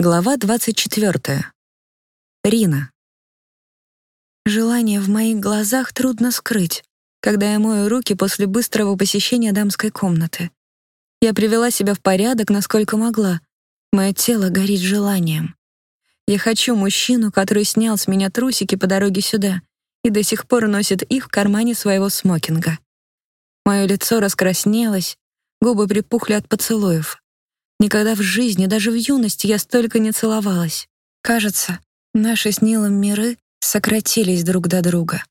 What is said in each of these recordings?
Глава 24. Рина. Желание в моих глазах трудно скрыть, когда я мою руки после быстрого посещения дамской комнаты. Я привела себя в порядок, насколько могла. Мое тело горит желанием. Я хочу мужчину, который снял с меня трусики по дороге сюда и до сих пор носит их в кармане своего смокинга. Мое лицо раскраснелось, губы припухли от поцелуев. Никогда в жизни, даже в юности я столько не целовалась. Кажется, наши с Нилом миры сократились друг до друга.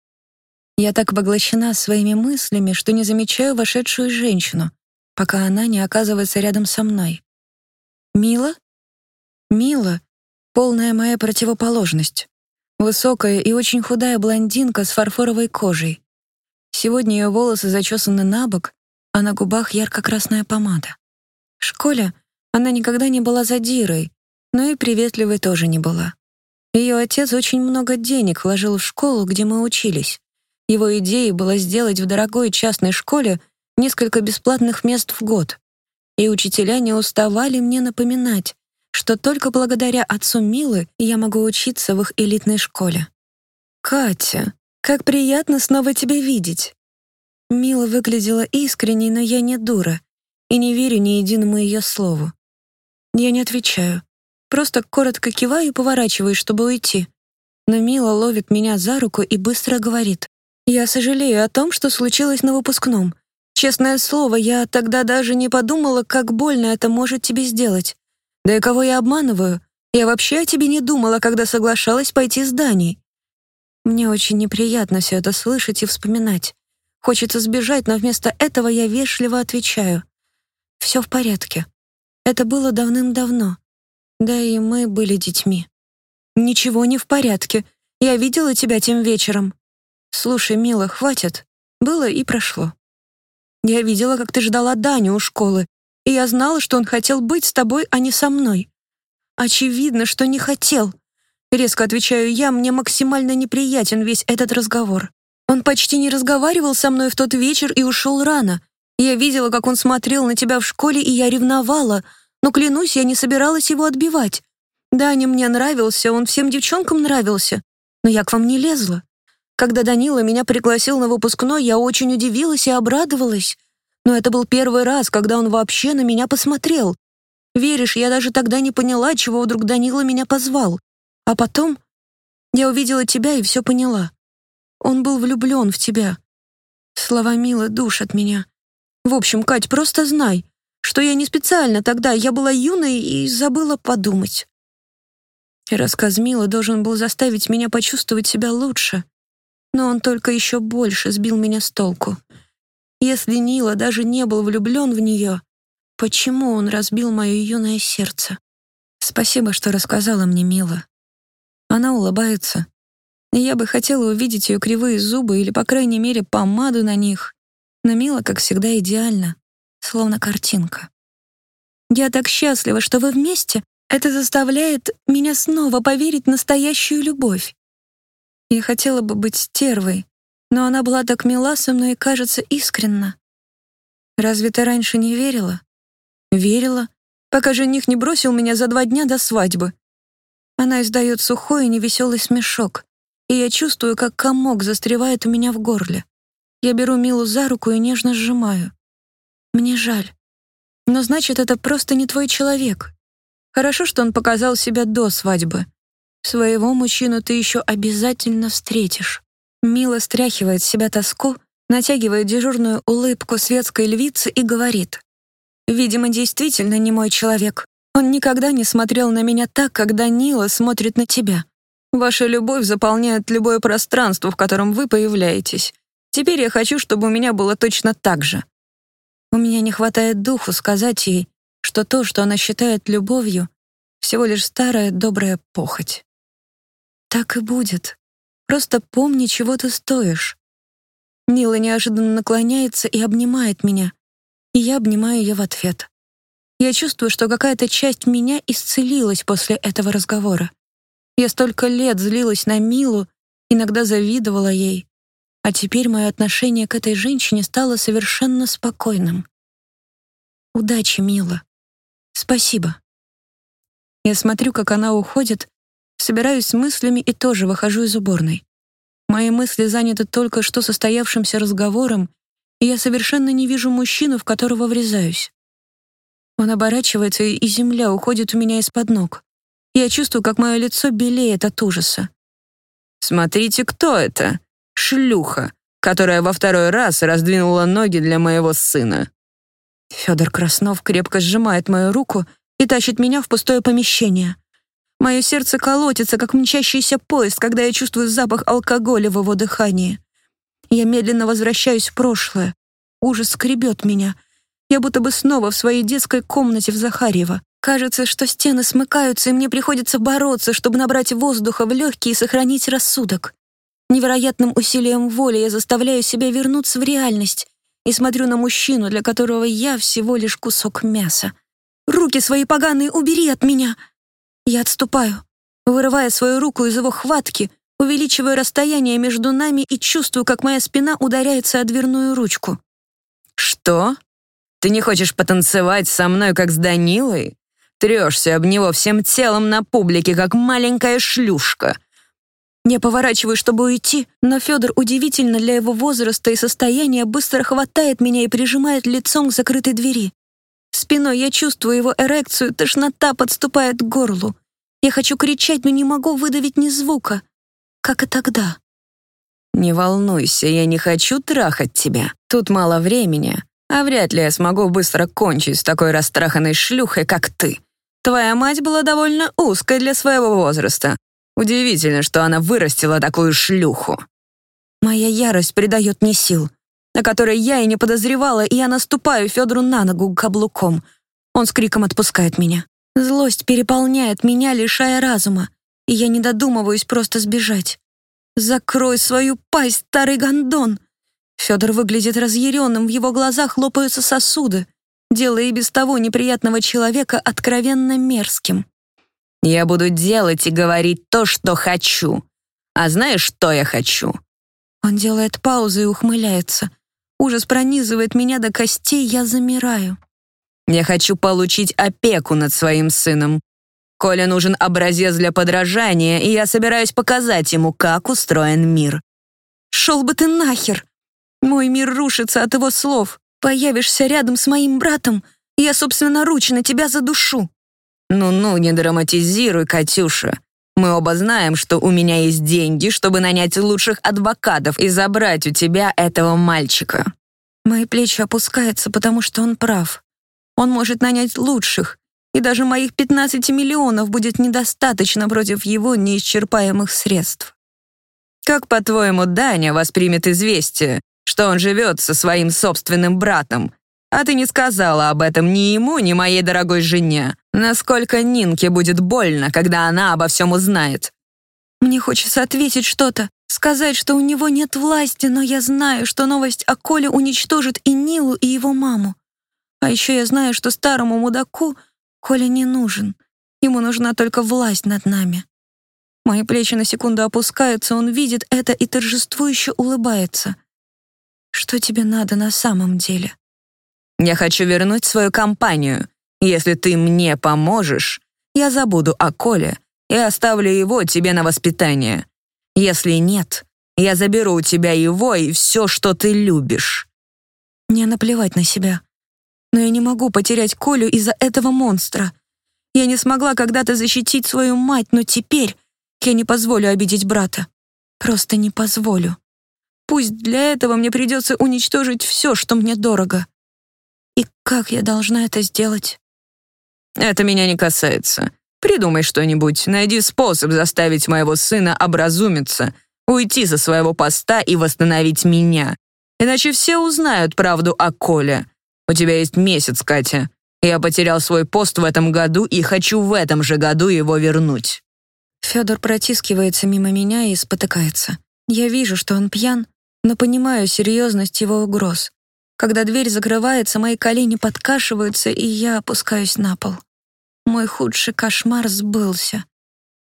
Я так поглощена своими мыслями, что не замечаю вошедшую женщину, пока она не оказывается рядом со мной. Мила? Мила — полная моя противоположность. Высокая и очень худая блондинка с фарфоровой кожей. Сегодня ее волосы зачесаны на бок, а на губах ярко-красная помада. В школе она никогда не была задирой, но и приветливой тоже не была. Ее отец очень много денег вложил в школу, где мы учились. Его идеей было сделать в дорогой частной школе несколько бесплатных мест в год. И учителя не уставали мне напоминать, что только благодаря отцу Милы я могу учиться в их элитной школе. «Катя, как приятно снова тебя видеть!» Мила выглядела искренней, но я не дура и не верю ни единому ее слову. Я не отвечаю. Просто коротко киваю и поворачиваюсь, чтобы уйти. Но Мила ловит меня за руку и быстро говорит. «Я сожалею о том, что случилось на выпускном. Честное слово, я тогда даже не подумала, как больно это может тебе сделать. Да и кого я обманываю? Я вообще о тебе не думала, когда соглашалась пойти с Даней. Мне очень неприятно все это слышать и вспоминать. Хочется сбежать, но вместо этого я вежливо отвечаю. Все в порядке. Это было давным-давно. Да и мы были детьми. Ничего не в порядке. Я видела тебя тем вечером. Слушай, мила, хватит. Было и прошло. Я видела, как ты ждала Даню у школы, и я знала, что он хотел быть с тобой, а не со мной. Очевидно, что не хотел. Резко отвечаю я, мне максимально неприятен весь этот разговор. Он почти не разговаривал со мной в тот вечер и ушел рано. Я видела, как он смотрел на тебя в школе, и я ревновала, но, клянусь, я не собиралась его отбивать. Даня мне нравился, он всем девчонкам нравился, но я к вам не лезла. Когда Данила меня пригласил на выпускной, я очень удивилась и обрадовалась. Но это был первый раз, когда он вообще на меня посмотрел. Веришь, я даже тогда не поняла, чего вдруг Данила меня позвал. А потом я увидела тебя и все поняла. Он был влюблен в тебя. Слова Милы душат меня. В общем, Кать, просто знай, что я не специально тогда, я была юной и забыла подумать. рассказ Мила должен был заставить меня почувствовать себя лучше, но он только еще больше сбил меня с толку. Если Нила даже не был влюблен в нее, почему он разбил мое юное сердце? Спасибо, что рассказала мне Мила. Она улыбается. Я бы хотела увидеть ее кривые зубы или, по крайней мере, помаду на них но Мила, как всегда, идеально, словно картинка. «Я так счастлива, что вы вместе. Это заставляет меня снова поверить в настоящую любовь. Я хотела бы быть стервой, но она была так мила со мной и, кажется, искренна. Разве ты раньше не верила? Верила, пока жених не бросил меня за два дня до свадьбы. Она издает сухой и невеселый смешок, и я чувствую, как комок застревает у меня в горле. Я беру Милу за руку и нежно сжимаю. Мне жаль. Но значит, это просто не твой человек. Хорошо, что он показал себя до свадьбы. Своего мужчину ты еще обязательно встретишь. Мила стряхивает с себя тоску, натягивает дежурную улыбку светской львицы и говорит. «Видимо, действительно не мой человек. Он никогда не смотрел на меня так, как Данила смотрит на тебя. Ваша любовь заполняет любое пространство, в котором вы появляетесь. Теперь я хочу, чтобы у меня было точно так же. У меня не хватает духу сказать ей, что то, что она считает любовью, всего лишь старая добрая похоть. Так и будет. Просто помни, чего ты стоишь. Мила неожиданно наклоняется и обнимает меня, и я обнимаю ее в ответ. Я чувствую, что какая-то часть меня исцелилась после этого разговора. Я столько лет злилась на Милу, иногда завидовала ей, а теперь мое отношение к этой женщине стало совершенно спокойным. Удачи, Мила. Спасибо. Я смотрю, как она уходит, собираюсь с мыслями и тоже выхожу из уборной. Мои мысли заняты только что состоявшимся разговором, и я совершенно не вижу мужчину, в которого врезаюсь. Он оборачивается, и земля уходит у меня из-под ног. Я чувствую, как мое лицо белеет от ужаса. «Смотрите, кто это? Шлюха, которая во второй раз раздвинула ноги для моего сына». Федор Краснов крепко сжимает мою руку и тащит меня в пустое помещение. Мое сердце колотится, как мчащийся поезд, когда я чувствую запах алкоголя в его дыхании. Я медленно возвращаюсь в прошлое. Ужас скребет меня. Я будто бы снова в своей детской комнате в Захарьево. Кажется, что стены смыкаются, и мне приходится бороться, чтобы набрать воздуха в легкие и сохранить рассудок. Невероятным усилием воли я заставляю себя вернуться в реальность и смотрю на мужчину, для которого я всего лишь кусок мяса. «Руки свои поганые убери от меня!» Я отступаю, вырывая свою руку из его хватки, увеличиваю расстояние между нами и чувствую, как моя спина ударяется о дверную ручку. «Что? Ты не хочешь потанцевать со мной, как с Данилой? Трешься об него всем телом на публике, как маленькая шлюшка». Я поворачиваю, чтобы уйти, но Федор удивительно для его возраста и состояния быстро хватает меня и прижимает лицом к закрытой двери. Спиной я чувствую его эрекцию, тошнота подступает к горлу. Я хочу кричать, но не могу выдавить ни звука. Как и тогда. «Не волнуйся, я не хочу трахать тебя. Тут мало времени, а вряд ли я смогу быстро кончить с такой растраханной шлюхой, как ты. Твоя мать была довольно узкой для своего возраста. Удивительно, что она вырастила такую шлюху». Моя ярость придает мне сил на которой я и не подозревала, и я наступаю Федору на ногу каблуком. Он с криком отпускает меня. Злость переполняет меня, лишая разума, и я не додумываюсь просто сбежать. «Закрой свою пасть, старый гондон!» Федор выглядит разъяренным, в его глазах лопаются сосуды, делая и без того неприятного человека откровенно мерзким. «Я буду делать и говорить то, что хочу. А знаешь, что я хочу?» Он делает паузу и ухмыляется. Ужас пронизывает меня до костей, я замираю. Я хочу получить опеку над своим сыном. Коле нужен образец для подражания, и я собираюсь показать ему, как устроен мир. Шел бы ты нахер! Мой мир рушится от его слов. Появишься рядом с моим братом, и я собственноручно тебя задушу. Ну-ну, не драматизируй, Катюша. Мы оба знаем, что у меня есть деньги, чтобы нанять лучших адвокатов и забрать у тебя этого мальчика». Мои плечи опускаются, потому что он прав. Он может нанять лучших, и даже моих 15 миллионов будет недостаточно против его неисчерпаемых средств. Как, по-твоему, Даня воспримет известие, что он живет со своим собственным братом, а ты не сказала об этом ни ему, ни моей дорогой жене. Насколько Нинке будет больно, когда она обо всем узнает?» Мне хочется ответить что-то, сказать, что у него нет власти, но я знаю, что новость о Коле уничтожит и Нилу, и его маму. А еще я знаю, что старому мудаку Коля не нужен. Ему нужна только власть над нами. Мои плечи на секунду опускаются, он видит это и торжествующе улыбается. Что тебе надо на самом деле? Я хочу вернуть свою компанию. Если ты мне поможешь, я забуду о Коле и оставлю его тебе на воспитание. Если нет, я заберу у тебя его и все, что ты любишь». Мне наплевать на себя. Но я не могу потерять Колю из-за этого монстра. Я не смогла когда-то защитить свою мать, но теперь я не позволю обидеть брата. Просто не позволю. Пусть для этого мне придется уничтожить все, что мне дорого. И как я должна это сделать? Это меня не касается. Придумай что-нибудь, найди способ заставить моего сына образумиться, уйти со своего поста и восстановить меня. Иначе все узнают правду о Коле. У тебя есть месяц, Катя. Я потерял свой пост в этом году и хочу в этом же году его вернуть». Федор протискивается мимо меня и спотыкается. Я вижу, что он пьян, но понимаю серьезность его угроз. Когда дверь закрывается, мои колени подкашиваются, и я опускаюсь на пол. Мой худший кошмар сбылся.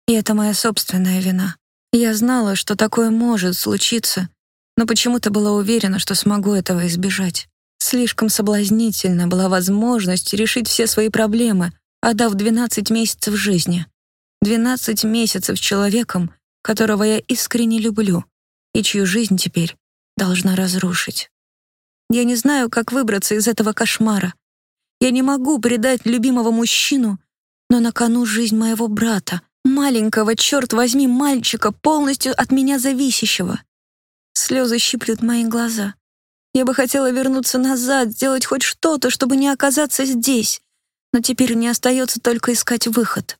И это моя собственная вина. Я знала, что такое может случиться, но почему-то была уверена, что смогу этого избежать. Слишком соблазнительна была возможность решить все свои проблемы, отдав 12 месяцев жизни. 12 месяцев человеком, которого я искренне люблю и чью жизнь теперь должна разрушить. Я не знаю, как выбраться из этого кошмара. Я не могу предать любимого мужчину, но на кону жизнь моего брата, маленького, черт возьми, мальчика, полностью от меня зависящего. Слезы щиплют мои глаза. Я бы хотела вернуться назад, сделать хоть что-то, чтобы не оказаться здесь, но теперь мне остается только искать выход.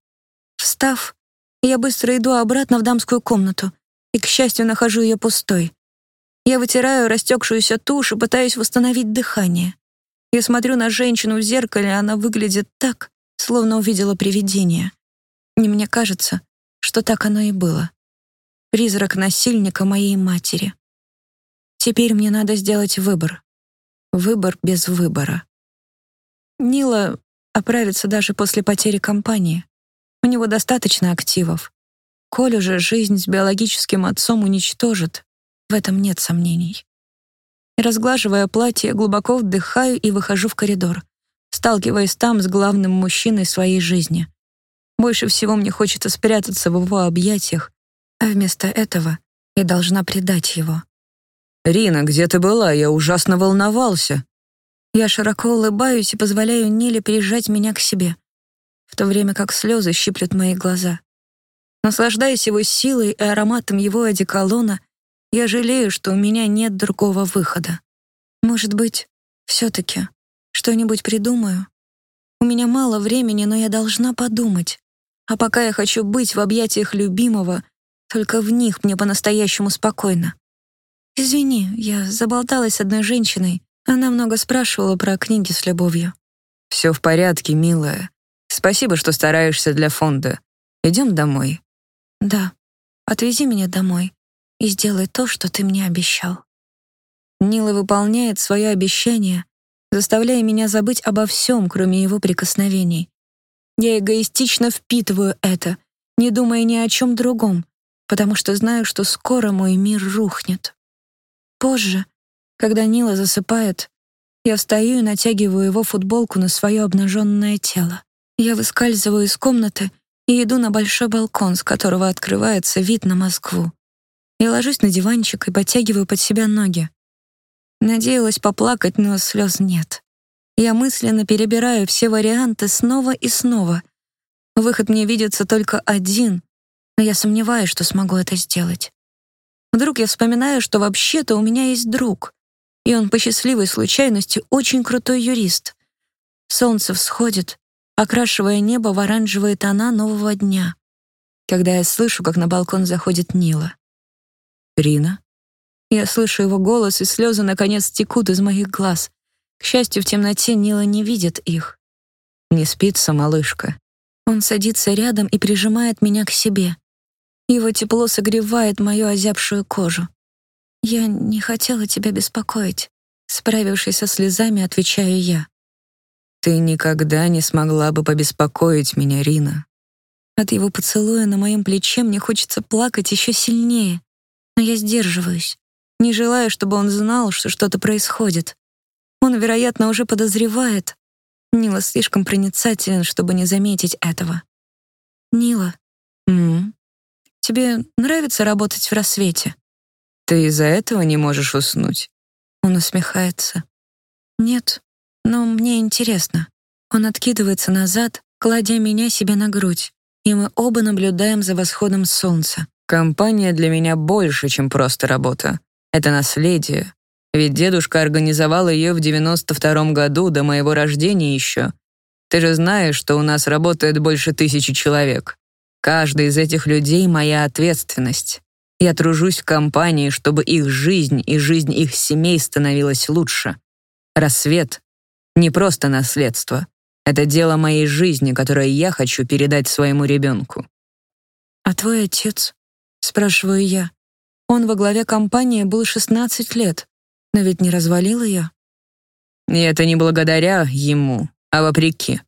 Встав, я быстро иду обратно в дамскую комнату и, к счастью, нахожу ее пустой. Я вытираю растекшуюся тушь и пытаюсь восстановить дыхание. Я смотрю на женщину в зеркале, она выглядит так, словно увидела привидение. И мне кажется, что так оно и было. Призрак насильника моей матери. Теперь мне надо сделать выбор. Выбор без выбора. Нила оправится даже после потери компании. У него достаточно активов. Колю же жизнь с биологическим отцом уничтожит, в этом нет сомнений. Разглаживая платье, глубоко вдыхаю и выхожу в коридор, сталкиваясь там с главным мужчиной своей жизни. Больше всего мне хочется спрятаться в его объятиях, а вместо этого я должна предать его. «Рина, где ты была? Я ужасно волновался». Я широко улыбаюсь и позволяю Ниле прижать меня к себе, в то время как слезы щиплют мои глаза. Наслаждаясь его силой и ароматом его одеколона, я жалею, что у меня нет другого выхода. Может быть, все-таки что-нибудь придумаю? У меня мало времени, но я должна подумать. А пока я хочу быть в объятиях любимого, только в них мне по-настоящему спокойно. Извини, я заболталась с одной женщиной. Она много спрашивала про книги с любовью. Все в порядке, милая. Спасибо, что стараешься для фонда. Идем домой. Да. Отвези меня домой и сделай то, что ты мне обещал. Нила выполняет свое обещание, заставляя меня забыть обо всем, кроме его прикосновений. Я эгоистично впитываю это, не думая ни о чем другом, потому что знаю, что скоро мой мир рухнет. Позже, когда Нила засыпает, я встаю и натягиваю его футболку на свое обнаженное тело. Я выскальзываю из комнаты и иду на большой балкон, с которого открывается вид на Москву. Я ложусь на диванчик и подтягиваю под себя ноги. Надеялась поплакать, но слез нет. Я мысленно перебираю все варианты снова и снова. Выход мне видится только один, но я сомневаюсь, что смогу это сделать. Вдруг я вспоминаю, что вообще-то у меня есть друг, и он по счастливой случайности очень крутой юрист. Солнце всходит, окрашивая небо в оранжевые тона нового дня, когда я слышу, как на балкон заходит Нила. «Рина?» Я слышу его голос, и слезы, наконец, текут из моих глаз. К счастью, в темноте Нила не видит их. «Не спится, малышка». Он садится рядом и прижимает меня к себе. Его тепло согревает мою озябшую кожу. «Я не хотела тебя беспокоить», — справившись со слезами, отвечаю я. «Ты никогда не смогла бы побеспокоить меня, Рина». От его поцелуя на моем плече мне хочется плакать еще сильнее но я сдерживаюсь, не желая, чтобы он знал, что что-то происходит. Он, вероятно, уже подозревает. Нила слишком проницателен, чтобы не заметить этого. Нила, м тебе нравится работать в рассвете? Ты из-за этого не можешь уснуть? Он усмехается. Нет, но мне интересно. Он откидывается назад, кладя меня себе на грудь, и мы оба наблюдаем за восходом солнца. Компания для меня больше, чем просто работа. Это наследие. Ведь дедушка организовал ее в 92-м году, до моего рождения еще. Ты же знаешь, что у нас работает больше тысячи человек. Каждый из этих людей — моя ответственность. Я тружусь в компании, чтобы их жизнь и жизнь их семей становилась лучше. Рассвет — не просто наследство. Это дело моей жизни, которое я хочу передать своему ребенку. А твой отец? Спрашиваю я. Он во главе компании был 16 лет, но ведь не развалил ее. И это не благодаря ему, а вопреки.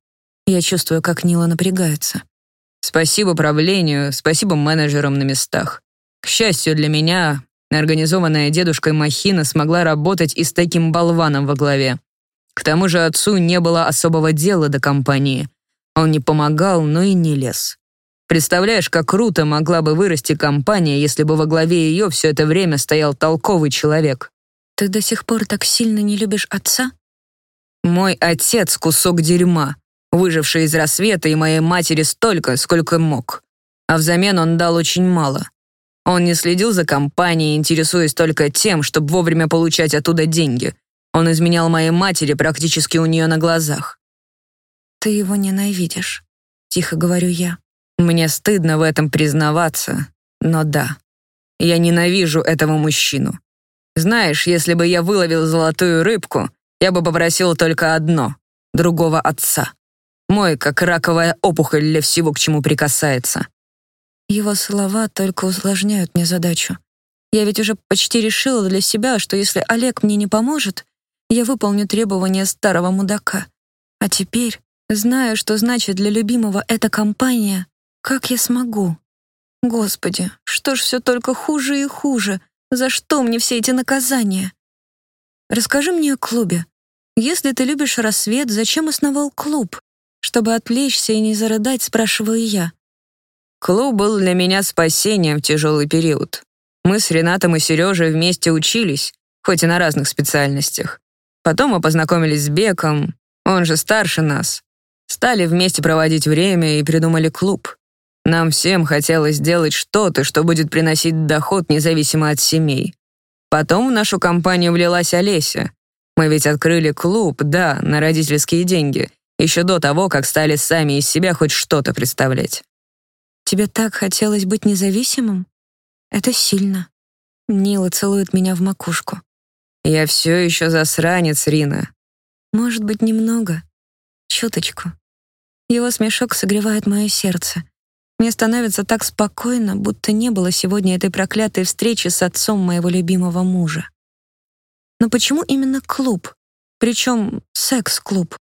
Я чувствую, как Нила напрягается. Спасибо правлению, спасибо менеджерам на местах. К счастью для меня, организованная дедушкой махина смогла работать и с таким болваном во главе. К тому же отцу не было особого дела до компании. Он не помогал, но и не лез. Представляешь, как круто могла бы вырасти компания, если бы во главе ее все это время стоял толковый человек. Ты до сих пор так сильно не любишь отца? Мой отец — кусок дерьма, выживший из рассвета и моей матери столько, сколько мог. А взамен он дал очень мало. Он не следил за компанией, интересуясь только тем, чтобы вовремя получать оттуда деньги. Он изменял моей матери практически у нее на глазах. Ты его ненавидишь, тихо говорю я. Мне стыдно в этом признаваться, но да, я ненавижу этого мужчину. Знаешь, если бы я выловил золотую рыбку, я бы попросил только одно — другого отца. Мой, как раковая опухоль для всего, к чему прикасается. Его слова только усложняют мне задачу. Я ведь уже почти решила для себя, что если Олег мне не поможет, я выполню требования старого мудака. А теперь, зная, что значит для любимого эта компания, как я смогу? Господи, что ж все только хуже и хуже? За что мне все эти наказания? Расскажи мне о клубе. Если ты любишь рассвет, зачем основал клуб? Чтобы отвлечься и не зарыдать, спрашиваю я. Клуб был для меня спасением в тяжелый период. Мы с Ренатом и Сережей вместе учились, хоть и на разных специальностях. Потом мы познакомились с Беком, он же старше нас. Стали вместе проводить время и придумали клуб. Нам всем хотелось сделать что-то, что будет приносить доход независимо от семей. Потом в нашу компанию влилась Олеся. Мы ведь открыли клуб, да, на родительские деньги, еще до того, как стали сами из себя хоть что-то представлять. Тебе так хотелось быть независимым? Это сильно. Нила целует меня в макушку. Я все еще засранец, Рина. Может быть, немного. Чуточку. Его смешок согревает мое сердце. Мне становится так спокойно, будто не было сегодня этой проклятой встречи с отцом моего любимого мужа. Но почему именно клуб? Причем секс-клуб?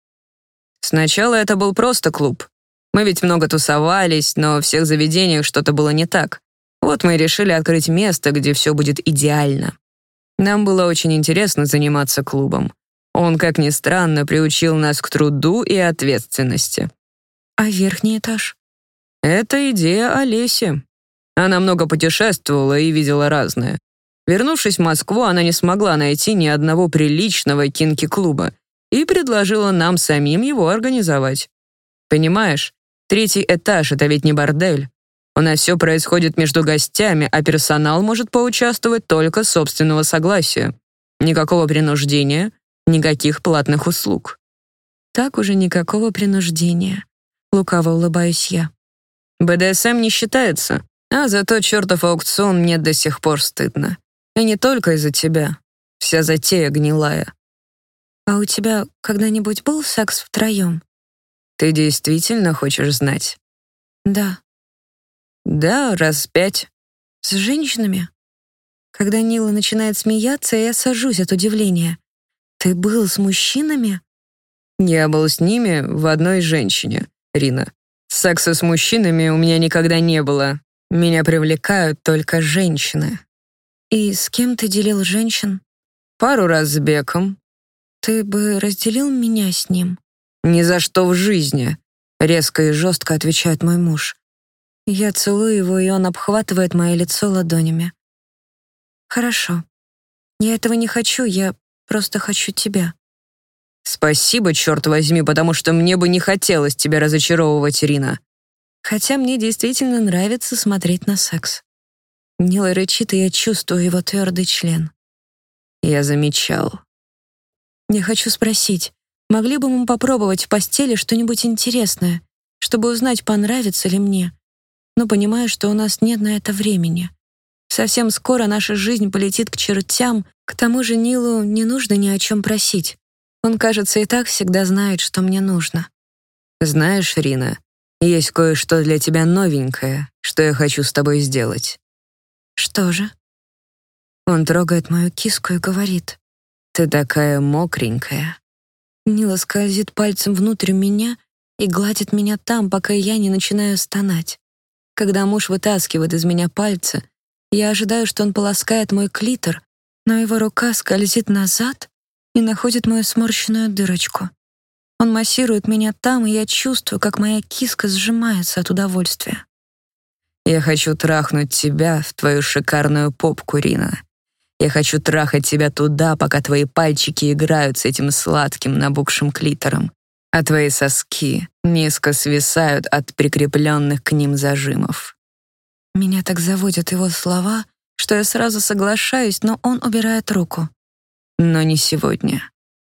Сначала это был просто клуб. Мы ведь много тусовались, но в всех заведениях что-то было не так. Вот мы и решили открыть место, где все будет идеально. Нам было очень интересно заниматься клубом. Он, как ни странно, приучил нас к труду и ответственности. А верхний этаж? Это идея Олеси. Она много путешествовала и видела разное. Вернувшись в Москву, она не смогла найти ни одного приличного кинки-клуба и предложила нам самим его организовать. Понимаешь, третий этаж — это ведь не бордель. У нас все происходит между гостями, а персонал может поучаствовать только собственного согласия. Никакого принуждения, никаких платных услуг. Так уже никакого принуждения. Лукаво улыбаюсь я. БДСМ не считается, а зато чертов аукцион мне до сих пор стыдно. И не только из-за тебя. Вся затея гнилая. А у тебя когда-нибудь был секс втроем? Ты действительно хочешь знать? Да. Да, раз пять. С женщинами? Когда Нила начинает смеяться, я сажусь от удивления. Ты был с мужчинами? Я был с ними в одной женщине, Рина. Секса с мужчинами у меня никогда не было. Меня привлекают только женщины. И с кем ты делил женщин? Пару раз с Беком. Ты бы разделил меня с ним? Ни за что в жизни, резко и жестко отвечает мой муж. Я целую его, и он обхватывает мое лицо ладонями. Хорошо. Я этого не хочу, я просто хочу тебя. Спасибо, черт возьми, потому что мне бы не хотелось тебя разочаровывать, Ирина. Хотя мне действительно нравится смотреть на секс. Нила рычит, и я чувствую его твердый член. Я замечал. Я хочу спросить, могли бы мы попробовать в постели что-нибудь интересное, чтобы узнать, понравится ли мне? Но понимаю, что у нас нет на это времени. Совсем скоро наша жизнь полетит к чертям, к тому же Нилу не нужно ни о чем просить. Он, кажется, и так всегда знает, что мне нужно. Знаешь, Рина, есть кое-что для тебя новенькое, что я хочу с тобой сделать. Что же? Он трогает мою киску и говорит: "Ты такая мокренькая". Нила скользит пальцем внутрь меня и гладит меня там, пока я не начинаю стонать. Когда муж вытаскивает из меня пальцы, я ожидаю, что он полоскает мой клитор, но его рука скользит назад и находит мою сморщенную дырочку. Он массирует меня там, и я чувствую, как моя киска сжимается от удовольствия. Я хочу трахнуть тебя в твою шикарную попку, Рина. Я хочу трахать тебя туда, пока твои пальчики играют с этим сладким набухшим клитором, а твои соски низко свисают от прикрепленных к ним зажимов. Меня так заводят его слова, что я сразу соглашаюсь, но он убирает руку. Но не сегодня.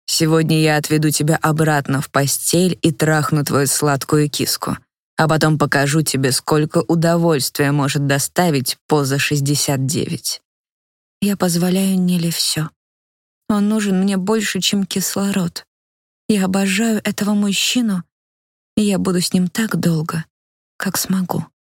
Сегодня я отведу тебя обратно в постель и трахну твою сладкую киску, а потом покажу тебе, сколько удовольствия может доставить поза 69. Я позволяю Неле все. Он нужен мне больше, чем кислород. Я обожаю этого мужчину, и я буду с ним так долго, как смогу.